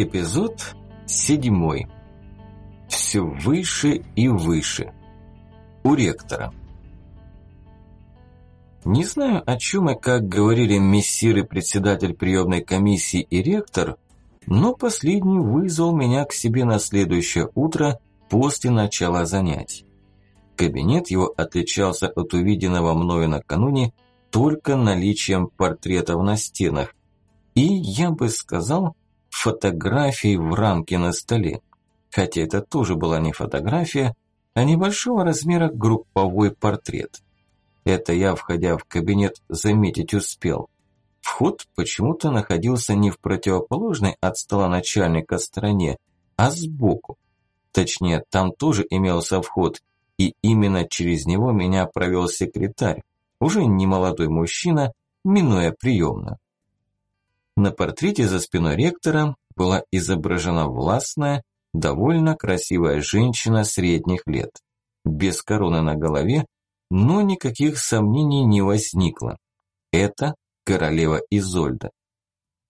Эпизод седьмой. Все выше и выше. У ректора. Не знаю, о чем и как говорили мессир и председатель приемной комиссии и ректор, но последний вызвал меня к себе на следующее утро после начала занятий. Кабинет его отличался от увиденного мною накануне только наличием портретов на стенах. И, я бы сказал, фотографий в рамке на столе. Хотя это тоже была не фотография, а небольшого размера групповой портрет. Это я, входя в кабинет, заметить успел. Вход почему-то находился не в противоположной от стола начальника стороне, а сбоку. Точнее, там тоже имелся вход, и именно через него меня провел секретарь, уже не молодой мужчина, минуя приемную. На портрете за спиной ректора была изображена властная, довольно красивая женщина средних лет. Без короны на голове, но никаких сомнений не возникло. Это королева Изольда.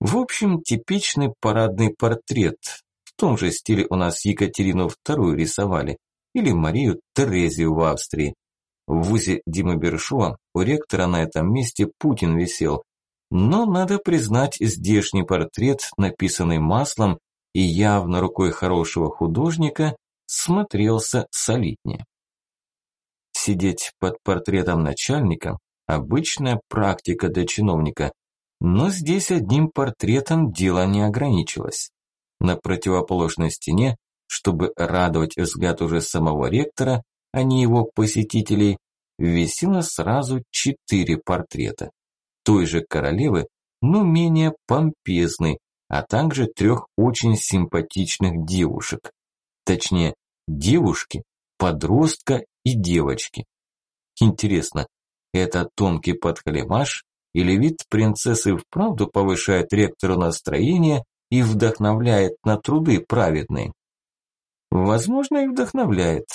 В общем, типичный парадный портрет. В том же стиле у нас Екатерину II рисовали, или Марию Терезию в Австрии. В вузе Дима Бершуа у ректора на этом месте Путин висел, но надо признать, здешний портрет, написанный маслом и явно рукой хорошего художника, смотрелся солиднее. Сидеть под портретом начальника – обычная практика для чиновника, но здесь одним портретом дело не ограничилось. На противоположной стене, чтобы радовать взгляд уже самого ректора, а не его посетителей, висело сразу четыре портрета той же королевы, но менее помпезной, а также трех очень симпатичных девушек. Точнее, девушки, подростка и девочки. Интересно, это тонкий подхалимаш или вид принцессы вправду повышает ректору настроение и вдохновляет на труды праведные? Возможно, и вдохновляет.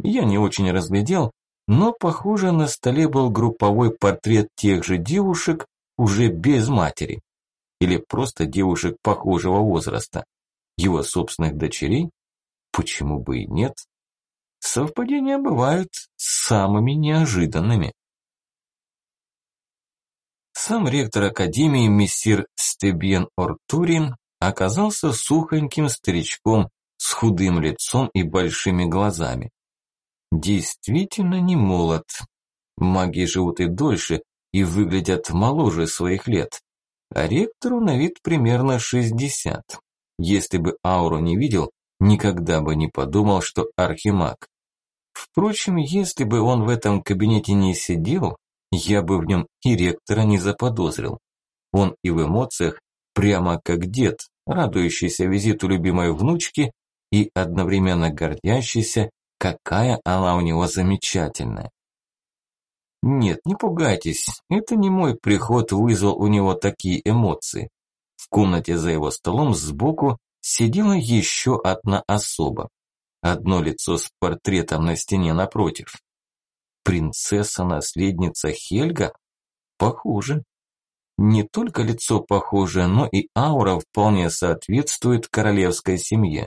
Я не очень разглядел, но, похоже, на столе был групповой портрет тех же девушек, уже без матери. Или просто девушек похожего возраста. Его собственных дочерей? Почему бы и нет? Совпадения бывают самыми неожиданными. Сам ректор академии мессир Стебьен Ортурин оказался сухоньким старичком с худым лицом и большими глазами. Действительно не молод. Маги живут и дольше, и выглядят моложе своих лет. А ректору на вид примерно 60. Если бы ауру не видел, никогда бы не подумал, что архимаг. Впрочем, если бы он в этом кабинете не сидел, я бы в нем и ректора не заподозрил. Он и в эмоциях прямо как дед, радующийся визиту любимой внучки и одновременно гордящийся Какая она у него замечательная. Нет, не пугайтесь, это не мой приход вызвал у него такие эмоции. В комнате за его столом сбоку сидела еще одна особа. Одно лицо с портретом на стене напротив. Принцесса-наследница Хельга? Похоже. Не только лицо похоже, но и аура вполне соответствует королевской семье.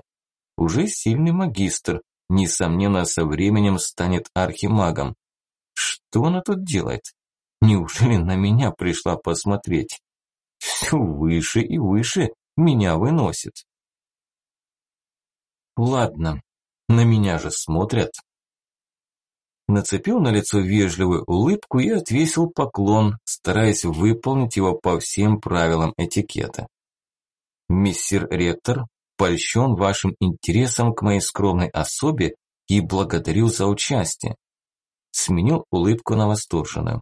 Уже сильный магистр, несомненно, со временем станет архимагом. Что она тут делает? Неужели на меня пришла посмотреть? Все выше и выше меня выносит. Ладно, на меня же смотрят. Нацепил на лицо вежливую улыбку и отвесил поклон, стараясь выполнить его по всем правилам этикета. Мистер ректор, польщен вашим интересом к моей скромной особе и благодарю за участие. Сменил улыбку на восторженную.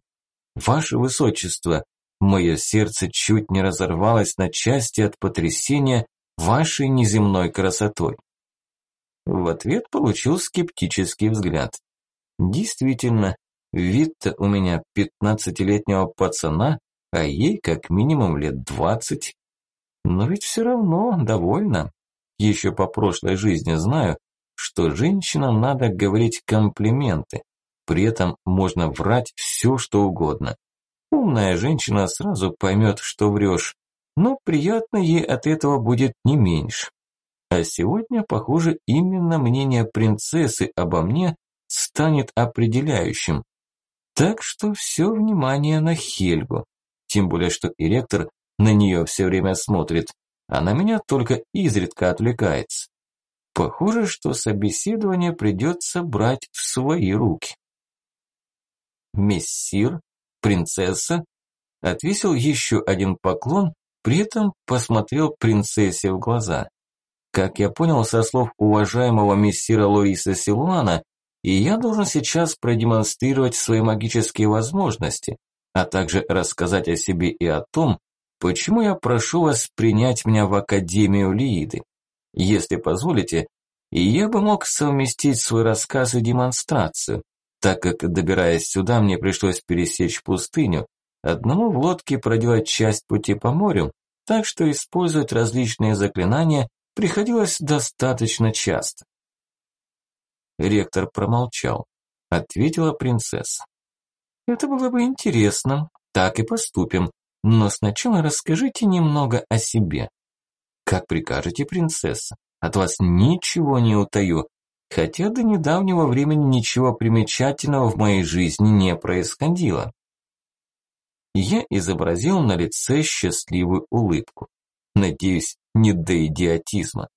Ваше Высочество, мое сердце чуть не разорвалось на части от потрясения вашей неземной красотой. В ответ получил скептический взгляд. Действительно, вид-то у меня пятнадцатилетнего пацана, а ей как минимум лет двадцать. Но ведь все равно довольна. Еще по прошлой жизни знаю, что женщинам надо говорить комплименты. При этом можно врать все, что угодно. Умная женщина сразу поймет, что врешь. но приятно ей от этого будет не меньше. А сегодня, похоже, именно мнение принцессы обо мне станет определяющим. Так что все внимание на Хельгу. Тем более, что и ректор на нее все время смотрит, а на меня только изредка отвлекается. Похоже, что собеседование придется брать в свои руки. Мессир, принцесса, отвесил еще один поклон, при этом посмотрел принцессе в глаза. Как я понял со слов уважаемого мессира Луиса Силуана, и я должен сейчас продемонстрировать свои магические возможности, а также рассказать о себе и о том, почему я прошу вас принять меня в Академию Лииды. Если позволите, я бы мог совместить свой рассказ и демонстрацию, так как, добираясь сюда, мне пришлось пересечь пустыню, одному в лодке проделать часть пути по морю, так что использовать различные заклинания приходилось достаточно часто. Ректор промолчал. Ответила принцесса. Это было бы интересно, так и поступим. Но сначала расскажите немного о себе. Как прикажете, принцесса? От вас ничего не утаю. Хотя до недавнего времени ничего примечательного в моей жизни не происходило. Я изобразил на лице счастливую улыбку. Надеюсь, не до идиотизма.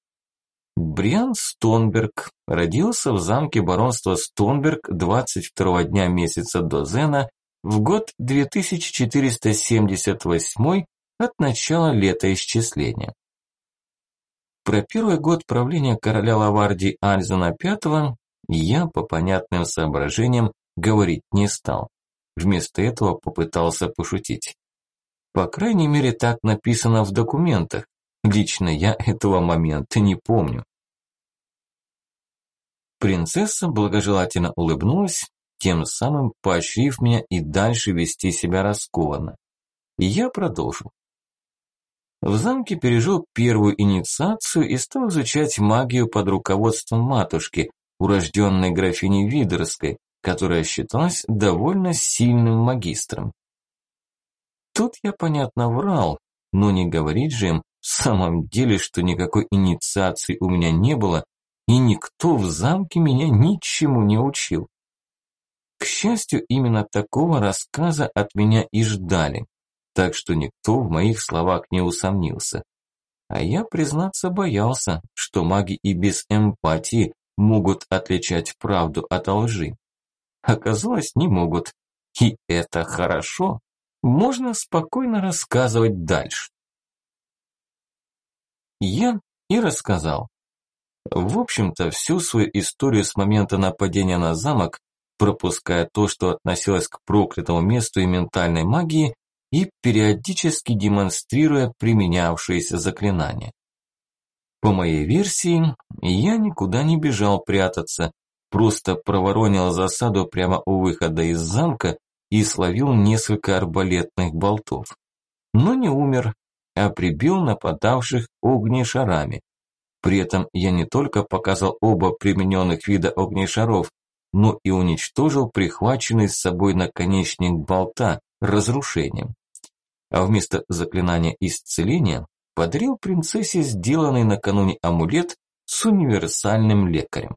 Бриан Стонберг родился в замке баронства Стонберг 22 дня месяца до Зена в год 2478 от начала летоисчисления. Про первый год правления короля Лавардии Альзена V я по понятным соображениям говорить не стал. Вместо этого попытался пошутить. По крайней мере, так написано в документах, Лично я этого момента не помню. Принцесса благожелательно улыбнулась, тем самым поощрив меня и дальше вести себя раскованно. И я продолжил. В замке пережил первую инициацию и стал изучать магию под руководством матушки, урожденной графини Видерской, которая считалась довольно сильным магистром. Тут я, понятно, врал, но не говорить же им, в самом деле, что никакой инициации у меня не было, и никто в замке меня ничему не учил. К счастью, именно такого рассказа от меня и ждали, так что никто в моих словах не усомнился. А я, признаться, боялся, что маги и без эмпатии могут отличать правду от лжи. Оказалось, не могут. И это хорошо. Можно спокойно рассказывать дальше. Я и рассказал. В общем-то, всю свою историю с момента нападения на замок, пропуская то, что относилось к проклятому месту и ментальной магии, и периодически демонстрируя применявшиеся заклинания. По моей версии, я никуда не бежал прятаться, просто проворонил засаду прямо у выхода из замка и словил несколько арбалетных болтов. Но не умер, а прибил нападавших огнешарами. При этом я не только показал оба примененных вида огнешаров, но и уничтожил прихваченный с собой наконечник болта разрушением. А вместо заклинания исцеления подарил принцессе сделанный накануне амулет с универсальным лекарем.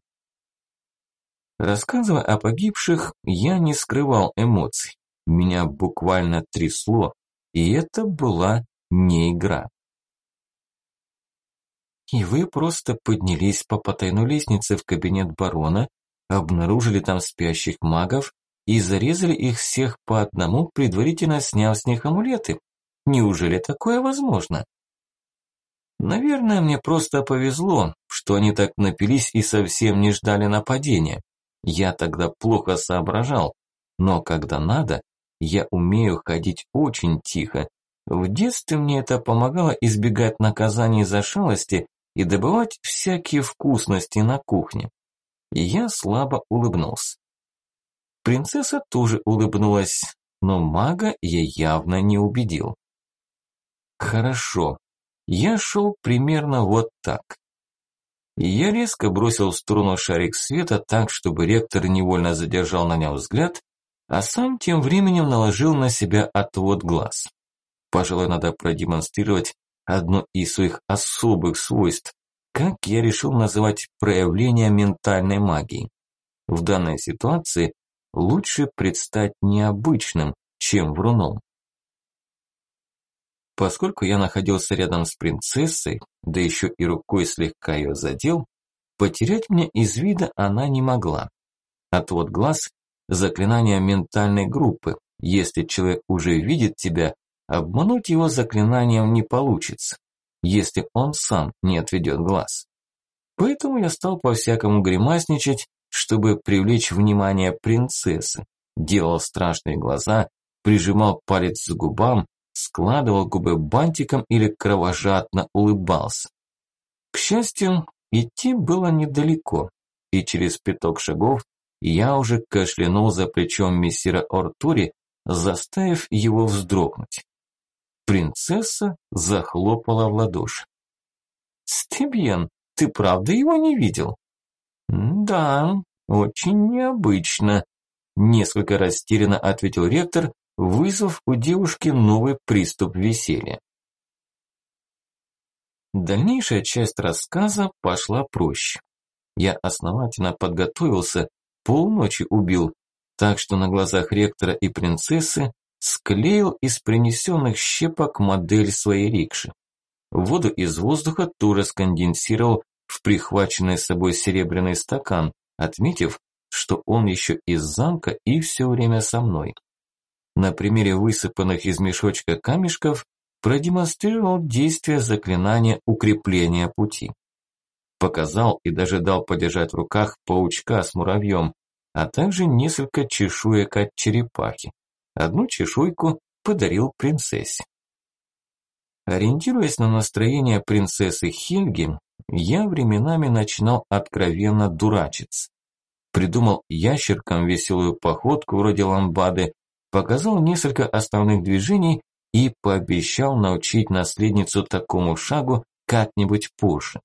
Рассказывая о погибших, я не скрывал эмоций. Меня буквально трясло, и это была не игра. И вы просто поднялись по потайной лестнице в кабинет барона, обнаружили там спящих магов и зарезали их всех по одному, предварительно сняв с них амулеты. Неужели такое возможно? Наверное, мне просто повезло, что они так напились и совсем не ждали нападения. Я тогда плохо соображал, но когда надо, я умею ходить очень тихо в детстве мне это помогало избегать наказаний за шалости и добывать всякие вкусности на кухне. Я слабо улыбнулся. Принцесса тоже улыбнулась, но мага я явно не убедил. Хорошо, я шел примерно вот так. Я резко бросил в сторону шарик света так, чтобы ректор невольно задержал на нем взгляд, а сам тем временем наложил на себя отвод глаз. Пожалуй, надо продемонстрировать одно из своих особых свойств, как я решил называть проявление ментальной магии. В данной ситуации лучше предстать необычным, чем вруном. Поскольку я находился рядом с принцессой, да еще и рукой слегка ее задел, потерять меня из вида она не могла. Отвод глаз – заклинание ментальной группы. Если человек уже видит тебя, обмануть его заклинанием не получится, если он сам не отведет глаз. Поэтому я стал по-всякому гримасничать, чтобы привлечь внимание принцессы. Делал страшные глаза, прижимал палец к губам, складывал губы бантиком или кровожадно улыбался. К счастью, идти было недалеко, и через пяток шагов я уже кашлянул за плечом мессира Ортури, заставив его вздрогнуть. Принцесса захлопала в ладоши. «Стебьен, ты правда его не видел?» «Да, очень необычно», – несколько растерянно ответил ректор, вызвав у девушки новый приступ веселья. Дальнейшая часть рассказа пошла проще. Я основательно подготовился, полночи убил, так что на глазах ректора и принцессы склеил из принесенных щепок модель своей рикши. Воду из воздуха тоже сконденсировал в прихваченный с собой серебряный стакан, отметив, что он еще из замка и все время со мной. На примере высыпанных из мешочка камешков продемонстрировал действие заклинания укрепления пути. Показал и даже дал подержать в руках паучка с муравьем, а также несколько чешуек от черепахи. Одну чешуйку подарил принцессе. Ориентируясь на настроение принцессы Хельги, я временами начинал откровенно дурачиться. Придумал ящеркам веселую походку вроде ламбады, показал несколько основных движений и пообещал научить наследницу такому шагу как-нибудь позже.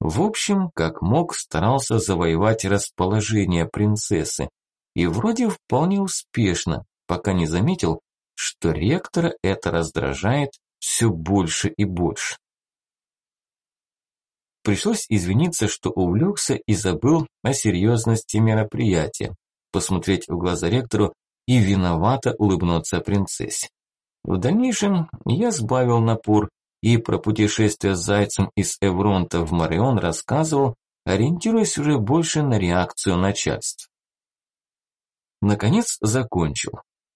В общем, как мог, старался завоевать расположение принцессы. И вроде вполне успешно, пока не заметил, что ректора это раздражает все больше и больше. Пришлось извиниться, что увлекся и забыл о серьезности мероприятия, посмотреть в глаза ректору и виновато улыбнуться принцессе. В дальнейшем я сбавил напор и про путешествие с зайцем из Эвронта в Марион рассказывал, ориентируясь уже больше на реакцию начальства. Наконец закончил.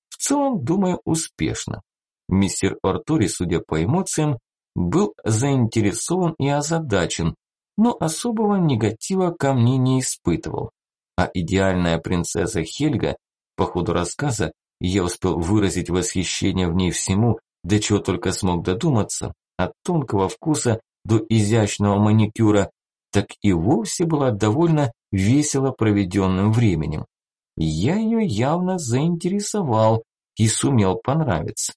В целом, думаю, успешно. Мистер Артури, судя по эмоциям, был заинтересован и озадачен, но особого негатива ко мне не испытывал. А идеальная принцесса Хельга, по ходу рассказа, я успел выразить восхищение в ней всему, до чего только смог додуматься, от тонкого вкуса до изящного маникюра, так и вовсе была довольно весело проведенным временем. Я ее явно заинтересовал и сумел понравиться.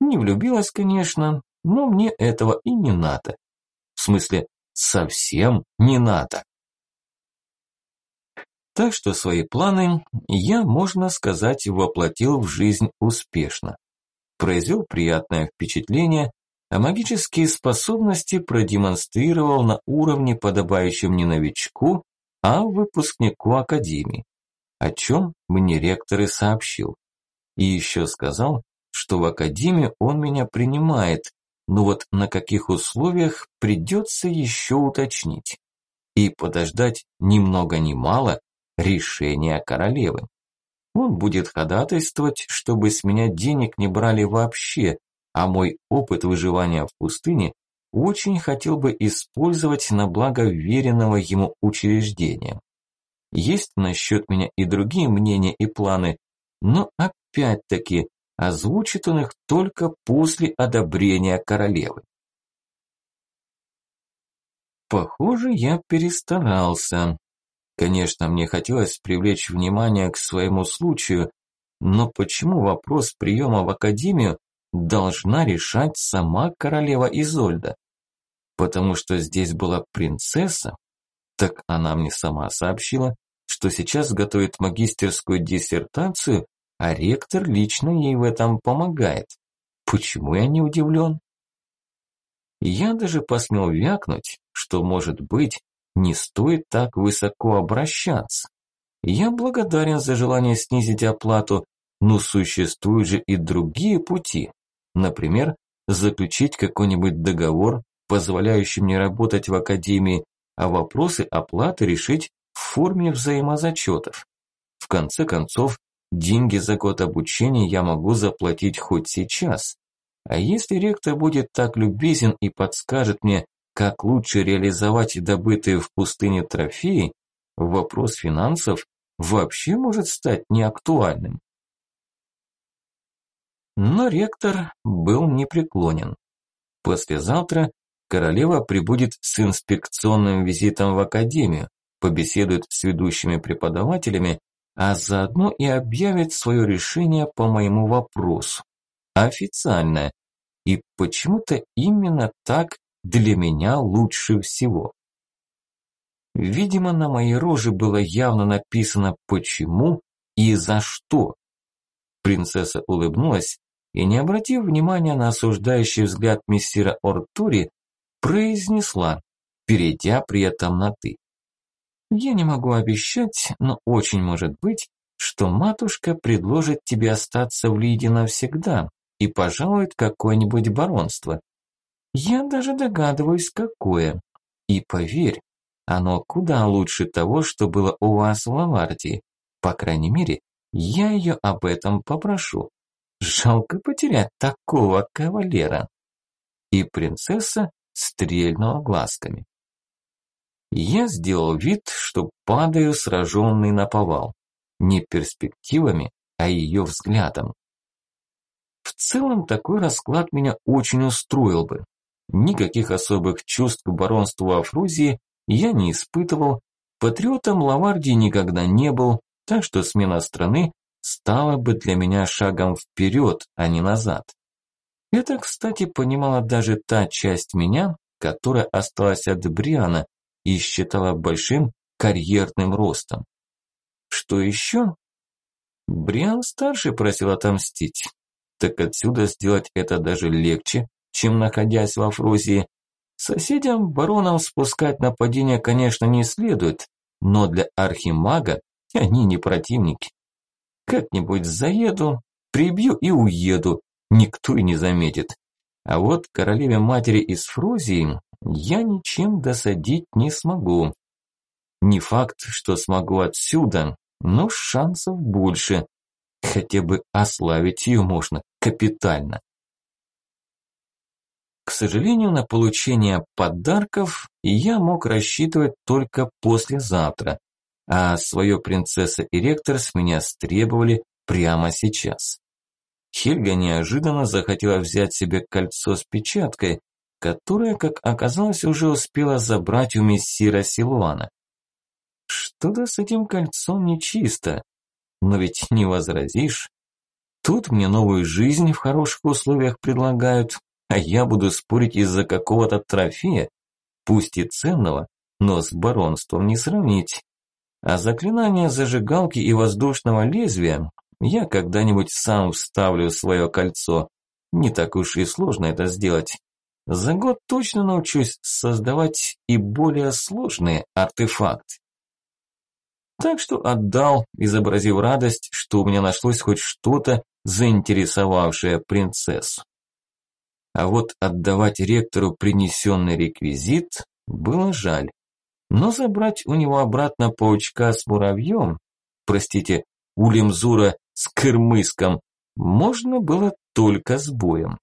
Не влюбилась, конечно, но мне этого и не надо. В смысле, совсем не надо. Так что свои планы я, можно сказать, воплотил в жизнь успешно. Произвел приятное впечатление, а магические способности продемонстрировал на уровне, подобающем не новичку, а выпускнику академии, о чем мне ректор и сообщил. И еще сказал, что в академию он меня принимает, но вот на каких условиях придется еще уточнить. И подождать ни много ни мало решения королевы. Он будет ходатайствовать, чтобы с меня денег не брали вообще, а мой опыт выживания в пустыне очень хотел бы использовать на благо веренного ему учреждения. Есть насчет меня и другие мнения и планы, но опять-таки Озвучит он их только после одобрения королевы. Похоже, я перестарался. Конечно, мне хотелось привлечь внимание к своему случаю, но почему вопрос приема в академию должна решать сама королева Изольда? Потому что здесь была принцесса? Так она мне сама сообщила, что сейчас готовит магистерскую диссертацию а ректор лично ей в этом помогает. Почему я не удивлен? Я даже посмел вякнуть, что, может быть, не стоит так высоко обращаться. Я благодарен за желание снизить оплату, но существуют же и другие пути. Например, заключить какой-нибудь договор, позволяющий мне работать в академии, а вопросы оплаты решить в форме взаимозачетов. В конце концов, деньги за год обучения я могу заплатить хоть сейчас. А если ректор будет так любезен и подскажет мне, как лучше реализовать добытые в пустыне трофеи, вопрос финансов вообще может стать неактуальным. Но ректор был непреклонен. Послезавтра королева прибудет с инспекционным визитом в академию, побеседует с ведущими преподавателями, а заодно и объявит свое решение по моему вопросу. Официальное. И почему-то именно так для меня лучше всего. Видимо, на моей роже было явно написано «почему» и «за что». Принцесса улыбнулась и, не обратив внимания на осуждающий взгляд мессира Ортури, произнесла, перейдя при этом на «ты». «Я не могу обещать, но очень может быть, что матушка предложит тебе остаться в Лиде навсегда и пожалует какое-нибудь баронство. Я даже догадываюсь, какое. И поверь, оно куда лучше того, что было у вас в Лавардии. По крайней мере, я ее об этом попрошу. Жалко потерять такого кавалера. И принцесса стрельнула глазками. Я сделал вид, что падаю сраженный на повал. Не перспективами, а ее взглядом. В целом такой расклад меня очень устроил бы. Никаких особых чувств к баронству Афрузии я не испытывал, патриотом Лавардии никогда не был, так что смена страны стало бы для меня шагом вперед, а не назад. Это, кстати, понимала даже та часть меня, которая осталась от Бриана и считала большим карьерным ростом. Что еще? Бриан старший просил отомстить. Так отсюда сделать это даже легче, чем находясь в Афрузии. Соседям баронам спускать нападения, конечно, не следует, но для архимага они не противники. Как-нибудь заеду, прибью и уеду, никто и не заметит. А вот королеве матери из Фрузии я ничем досадить не смогу. Не факт, что смогу отсюда, но шансов больше. Хотя бы ославить ее можно капитально. К сожалению, на получение подарков я мог рассчитывать только послезавтра, а свое принцесса и ректор с меня стребовали прямо сейчас. Хельга неожиданно захотела взять себе кольцо с печаткой, которое, как оказалось, уже успела забрать у мессира Силуана. Что-то с этим кольцом нечисто, но ведь не возразишь. Тут мне новую жизнь в хороших условиях предлагают, а я буду спорить из-за какого-то трофея, пусть и ценного, но с баронством не сравнить. А заклинание зажигалки и воздушного лезвия я когда-нибудь сам вставлю свое кольцо. Не так уж и сложно это сделать. За год точно научусь создавать и более сложные артефакты. Так что отдал, изобразив радость, что у меня нашлось хоть что-то, заинтересовавшее принцессу. А вот отдавать ректору принесенный реквизит было жаль. Но забрать у него обратно паучка с муравьем, простите, улемзура с кырмыском, можно было только с боем.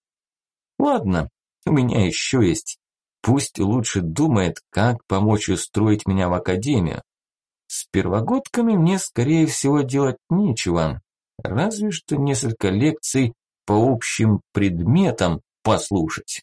Ладно, у меня еще есть. Пусть лучше думает, как помочь устроить меня в академию. С первогодками мне, скорее всего, делать нечего, разве что несколько лекций по общим предметам послушать.